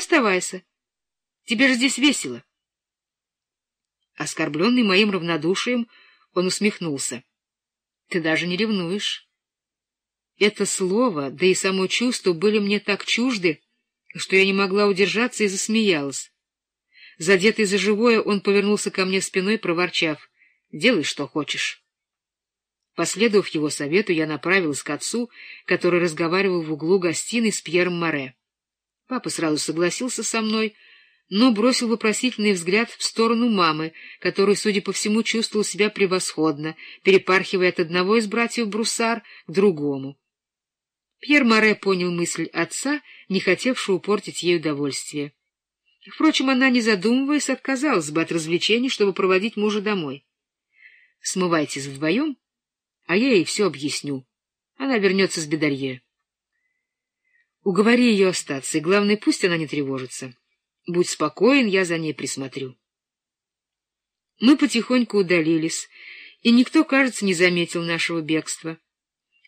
оставайся. Тебе же здесь весело. Оскорбленный моим равнодушием, он усмехнулся. — Ты даже не ревнуешь. Это слово, да и само чувство были мне так чужды, что я не могла удержаться и засмеялась. Задетый за живое, он повернулся ко мне спиной, проворчав. — Делай, что хочешь. Последовав его совету, я направилась к отцу, который разговаривал в углу гостиной с Пьером Море. Папа сразу согласился со мной, но бросил вопросительный взгляд в сторону мамы, которая, судя по всему, чувствовала себя превосходно, перепархивая от одного из братьев Бруссар к другому. Пьер Море понял мысль отца, не хотевшего портить ей удовольствие. Впрочем, она, не задумываясь, отказалась бы от развлечений, чтобы проводить мужа домой. — Смывайтесь вдвоем, а я ей все объясню. Она вернется с бедарье. Уговори ее остаться, и главное, пусть она не тревожится. Будь спокоен, я за ней присмотрю. Мы потихоньку удалились, и никто, кажется, не заметил нашего бегства.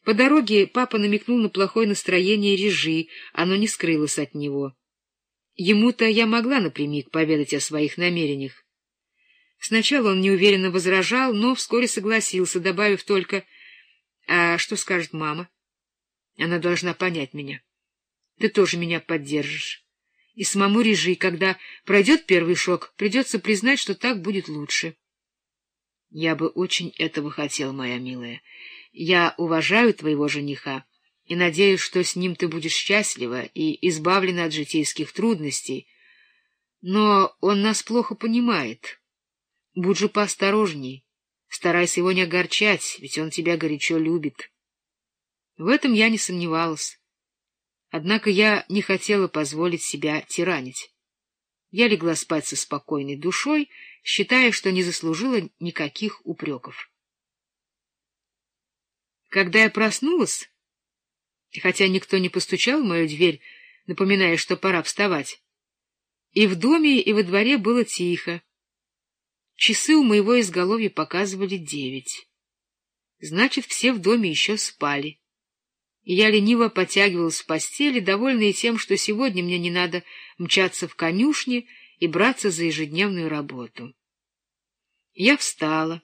По дороге папа намекнул на плохое настроение Режи, оно не скрылось от него. Ему-то я могла напрямик поведать о своих намерениях. Сначала он неуверенно возражал, но вскоре согласился, добавив только «А что скажет мама?» «Она должна понять меня. Ты тоже меня поддержишь. И самому Режи, когда пройдет первый шок, придется признать, что так будет лучше». «Я бы очень этого хотел, моя милая». Я уважаю твоего жениха и надеюсь, что с ним ты будешь счастлива и избавлена от житейских трудностей. Но он нас плохо понимает. Будь же поосторожней, старайся его не огорчать, ведь он тебя горячо любит. В этом я не сомневалась. Однако я не хотела позволить себя тиранить. Я легла спать со спокойной душой, считая, что не заслужила никаких упреков. Когда я проснулась, хотя никто не постучал в мою дверь, напоминая, что пора вставать, и в доме, и во дворе было тихо. Часы у моего изголовья показывали девять. Значит, все в доме еще спали. И я лениво потягивалась в постели, довольная тем, что сегодня мне не надо мчаться в конюшне и браться за ежедневную работу. Я встала,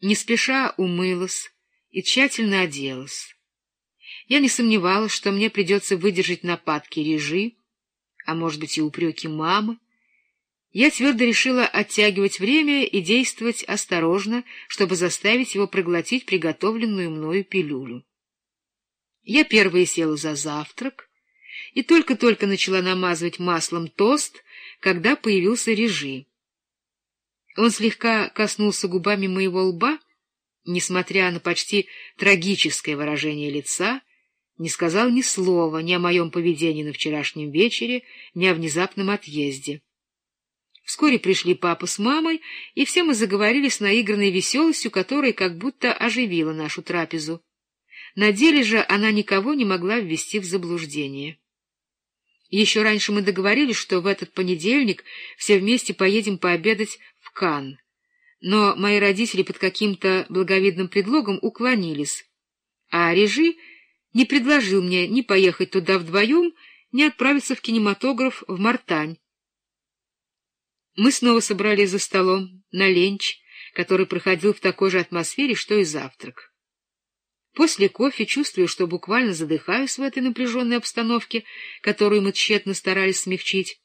не спеша умылась, и тщательно оделась. Я не сомневалась, что мне придется выдержать нападки режи, а, может быть, и упреки мамы. Я твердо решила оттягивать время и действовать осторожно, чтобы заставить его проглотить приготовленную мною пилюлю. Я первая села за завтрак и только-только начала намазывать маслом тост, когда появился режи. Он слегка коснулся губами моего лба, несмотря на почти трагическое выражение лица, не сказал ни слова ни о моем поведении на вчерашнем вечере, ни о внезапном отъезде. Вскоре пришли папа с мамой, и все мы заговорили с наигранной веселостью, которая как будто оживила нашу трапезу. На деле же она никого не могла ввести в заблуждение. Еще раньше мы договорились, что в этот понедельник все вместе поедем пообедать в Канн но мои родители под каким-то благовидным предлогом уклонились, а Режи не предложил мне ни поехать туда вдвоем, ни отправиться в кинематограф в Мартань. Мы снова собрались за столом на ленч, который проходил в такой же атмосфере, что и завтрак. После кофе, чувствуя, что буквально задыхаюсь в этой напряженной обстановке, которую мы тщетно старались смягчить,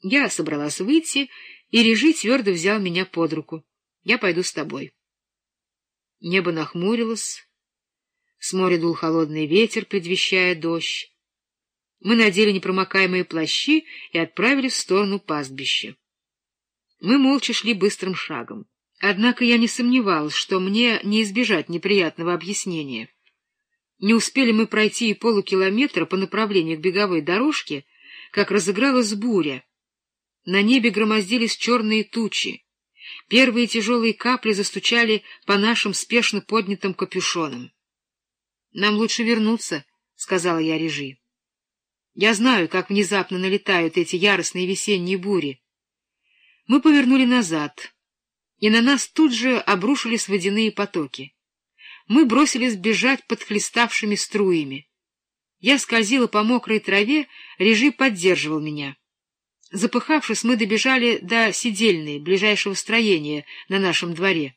я собралась выйти, и Режи твердо взял меня под руку. Я пойду с тобой. Небо нахмурилось, с моря дул холодный ветер, предвещая дождь. Мы надели непромокаемые плащи и отправились в сторону пастбища. Мы молча шли быстрым шагом. Однако я не сомневалась, что мне не избежать неприятного объяснения. Не успели мы пройти и полукилометра по направлению к беговой дорожке, как разыгралась буря. На небе громоздились черные тучи. Первые тяжелые капли застучали по нашим спешно поднятым капюшонам. — Нам лучше вернуться, — сказала я Режи. Я знаю, как внезапно налетают эти яростные весенние бури. Мы повернули назад, и на нас тут же обрушились водяные потоки. Мы бросились бежать под хлеставшими струями. Я скользила по мокрой траве, Режи поддерживал меня. Запыхавшись, мы добежали до сидельной, ближайшего строения на нашем дворе.